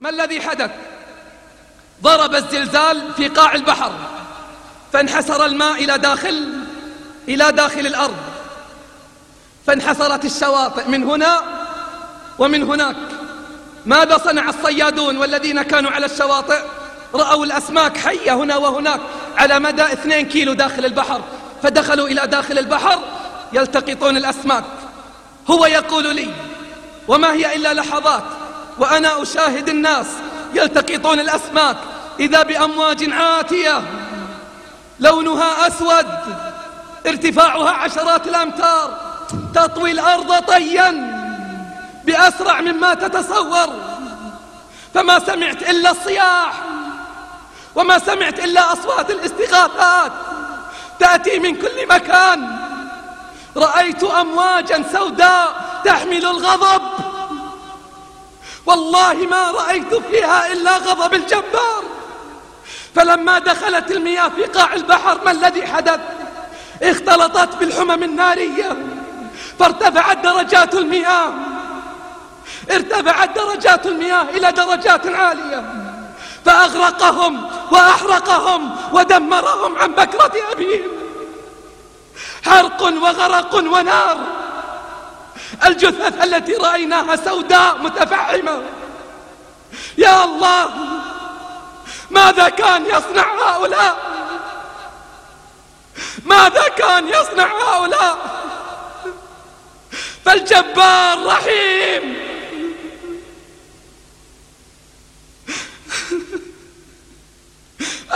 ما الذي حدث؟ ضرب الزلزال في قاع البحر فانحسر الماء إلى داخل إلى داخل الأرض فانحسرت الشواطئ من هنا ومن هناك. ماذا صنع الصيادون والذين كانوا على الشواطئ؟ رأوا الأسماك حية هنا وهناك على مدى اثنين كيلو داخل البحر فدخلوا إلى داخل البحر يلتقطون الأسماك. هو يقول لي وما هي إلا لحظات وأنا أشاهد الناس يلتقطون الأسماك إذا بأمواج عاتية. لونها أسود ارتفاعها عشرات الأمتار. تطوي الأرض طيا بأسرع مما تتصور. فما سمعت إلا الصياح وما سمعت إلا أصوات الاستغاثات. تأتي من كل مكان. رأيت أمواجا سوداء تحمل الغضب. والله ما رأيت فيها إلا غضب الجبار. فلما دخلت المياه في قاع البحر ما الذي حدث؟ اختلطت بالحمم النارية. فارتفعت درجات المياه. ارتفعت درجات المياه إلى درجات عالية. فأغرقهم وأحرقهم ودمرهم عن بكرة أبيهم. حرق وغرق ونار. الجثث التي رأيناها سوداء متفحمة يا الله ماذا كان يصنع هؤلاء؟ ماذا كان يصنع هؤلاء؟ فالجبار رحيم.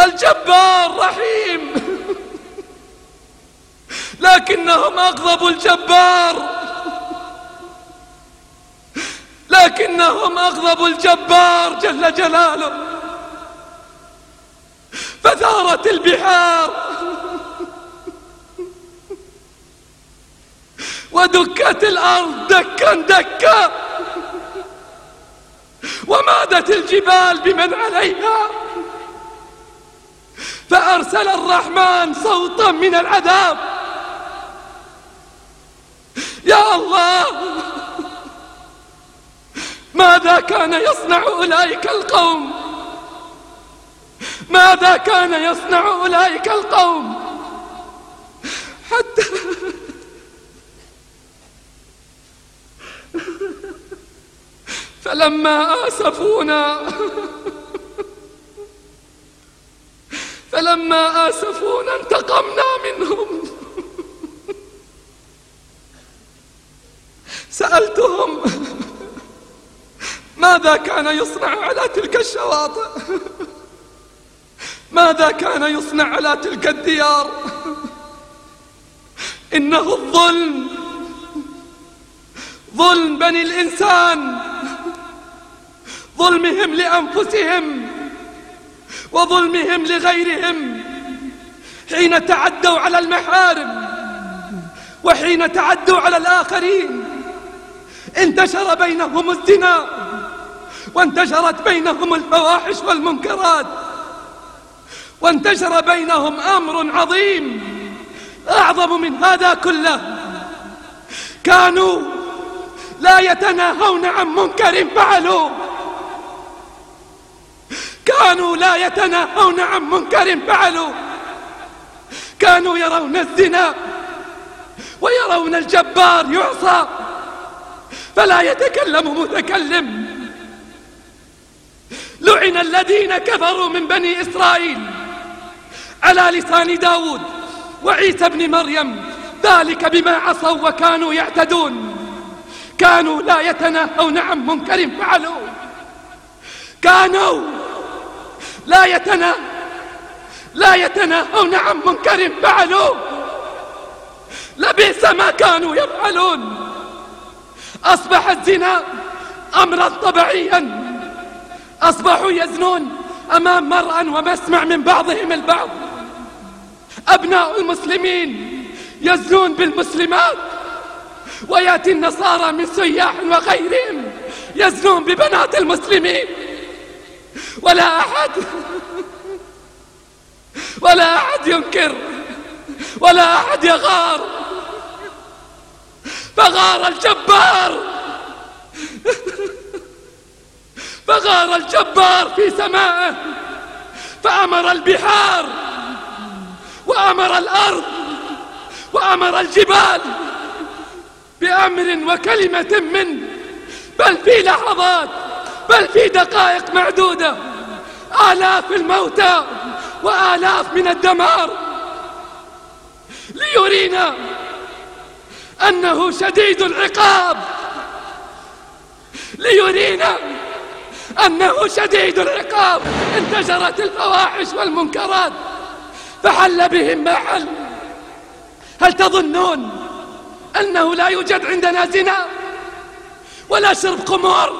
الجبار رحيم. لكنهم أغضبوا الجبار. لكنهم أغضبوا الجبار جل جلاله. فثارت البحار. ودكت الأرض دكا دكا. ومادت الجبال بمن عليها. فأرسل الرحمن صوتا من العذاب. يا الله. ماذا كان يصنع أولئك القوم؟ ماذا كان يصنع أولئك القوم؟ حتى فلما آسفونا فلما آسفونا انتقمنا منهم. سألتهم ماذا كان يصنع على تلك الشواطئ؟ ماذا كان يصنع على تلك الديار؟ إنه الظلم. ظلم بني الإنسان. ظلمهم لأنفسهم وظلمهم لغيرهم. حين تعدوا على المحارم وحين تعدوا على الآخرين انتشر بينهم الزنا. وانتشرت بينهم الفواحش والمنكرات. وانتشر بينهم أمر عظيم أعظم من هذا كله. كانوا لا يتناهون عن منكر فعلوا. كانوا لا يتناهون عن منكر فعلوا. كانوا يرون الزنا ويرون الجبار يعصى. فلا يتكلم متكلم. لعن الذين كفروا من بني إسرائيل على لسان داود وعيسى بن مريم. ذلك بما عصوا وكانوا يعتدون. كانوا لا يتناهون عن منكر فعلوا. كانوا لا يتنا لا يتناهون عن منكر فعلوا. لبئس ما كانوا يفعلون. أصبح الزنا أمرا طبيعيا. أصبحوا يزنون أمام مرأى ومسمع من بعضهم البعض. أبناء المسلمين يزنون بالمسلمات ويأتي النصارى من سياح وغيرهم يزنون ببنات المسلمين. ولا أحد ولا أحد ينكر ولا أحد يغار. فغار الجبار. صار الجبار في سمائه فأمر البحار وأمر الأرض وأمر الجبال بأمر وكلمة منه بل في لحظات بل في دقائق معدودة آلاف الموتى وآلاف من الدمار. ليرينا أنه شديد العقاب ليرينا أنه شديد العقاب انتشرت الفواحش والمنكرات فحل بهم ما حل. هل تظنون أنه لا يوجد عندنا زنا ولا شرب قمور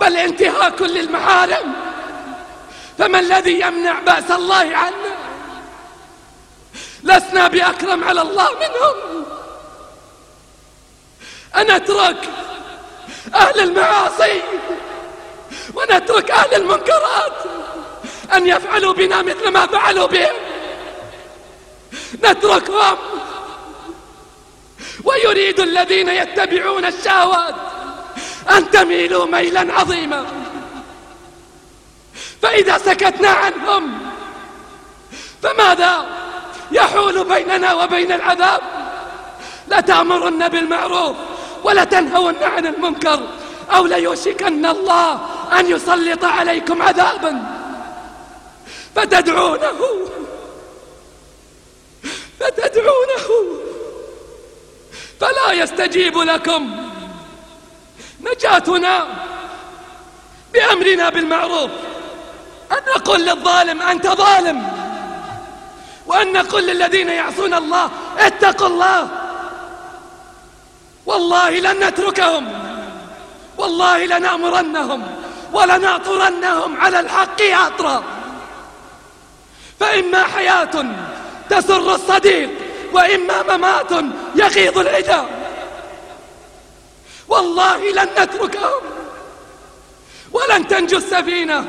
بل انتهاك للمحارم؟ فما الذي يمنع بأس الله عنا لسنا بأكرم على الله منهم. أنترك أهل المعاصي ونترك أهل المنكرات أن يفعلوا بنا مثل ما فعلوا بهم. نتركهم. ويريد الذين يتبعون الشهوات أن تميلوا ميلا عظيما. فإذا سكتنا عنهم فماذا يحول بيننا وبين العذاب؟ لتأمرن بالمعروف ولتنهون عن المنكر. أو ليوشكن الله أن يسلط عليكم عذابا. فتدعونه. فتدعونه. فلا يستجيب لكم نجاتنا بأمرنا بالمعروف. أن نقول للظالم أنت ظالم. وأن نقول للذين يعصون الله اتقوا الله. والله لن نتركهم. والله لنأمرنهم ولنعطرنهم على الحق عطرا فإما حياة تسر الصديق وإما ممات يغيظ العدا. والله لن نتركهم ولن تنجو السفينة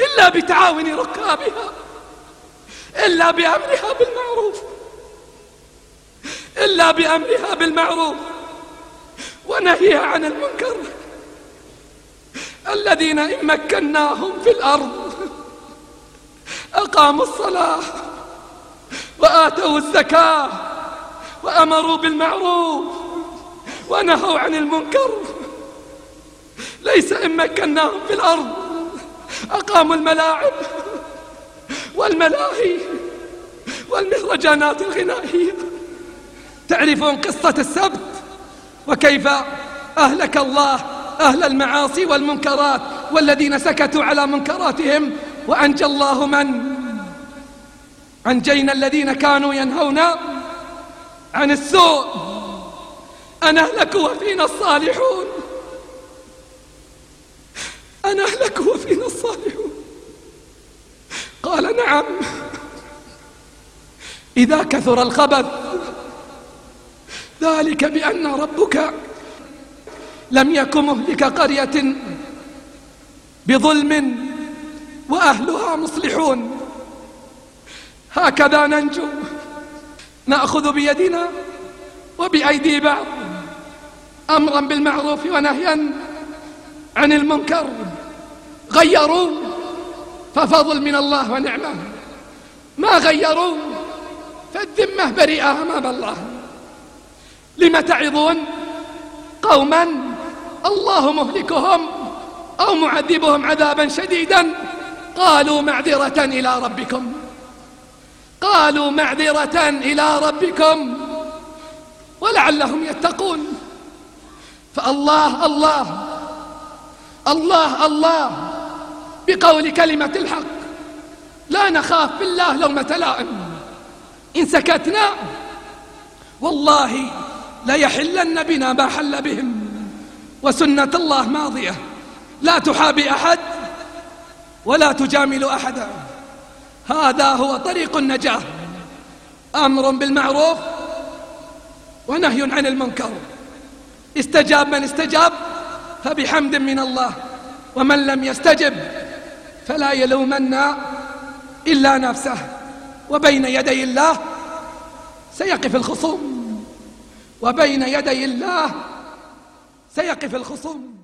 إلا بتعاون ركابها إلا بأمرها بالمعروف إلا بأمرها بالمعروف. ونهيها عن المنكر. الذين إن مكناهم في الأرض أقاموا الصلاة وآتوا الزكاة وأمروا بالمعروف ونهوا عن المنكر. ليس إن مكناهم في الأرض أقاموا الملاعب والملاهي والمهرجانات الغنائية. تعرفون قصة السبت؟ وكيف أهلك الله أهل المعاصي والمنكرات والذين سكتوا على منكراتهم وأنجى الله من؟ أنجينا الذين كانوا ينهون عن السوء. أن أهلكوا وفينا الصالحون. أن أهلكوا وفينا الصالحون. قال نعم. إذا كثر الخبث ذلك بأن ربك لم يكن مهلك قرية بظلم وأهلها مصلحون. هكذا ننجو نأخذ بيدنا وبأيدي بعض أمرا بالمعروف ونهيا عن المنكر. غيروا ففضل من الله ونعمه. ما غيروا فالذمة بريئة أمام الله لم تعظون قوما؟ الله مهلكهم أو معذبهم عذابا شديدا؟ قالوا معذرة إلى ربكم. قالوا معذرة إلى ربكم. ولعلهم يتقون. فالله الله الله الله بقول كلمة الحق. لا نخاف بالله لومة لائم. إن سكتنا والله ليحلن بنا ما حل بهم. وسنة الله ماضية. لا تحابي أحد ولا تجامل أحدا. هذا هو طريق النجاة. أمر بالمعروف ونهي عن المنكر. استجاب من استجاب فبحمد من الله. ومن لم يستجب فلا يلومن إلا نفسه. وبين يدي الله سيقف الخصوم. وبين يدي الله سيقف الخصوم.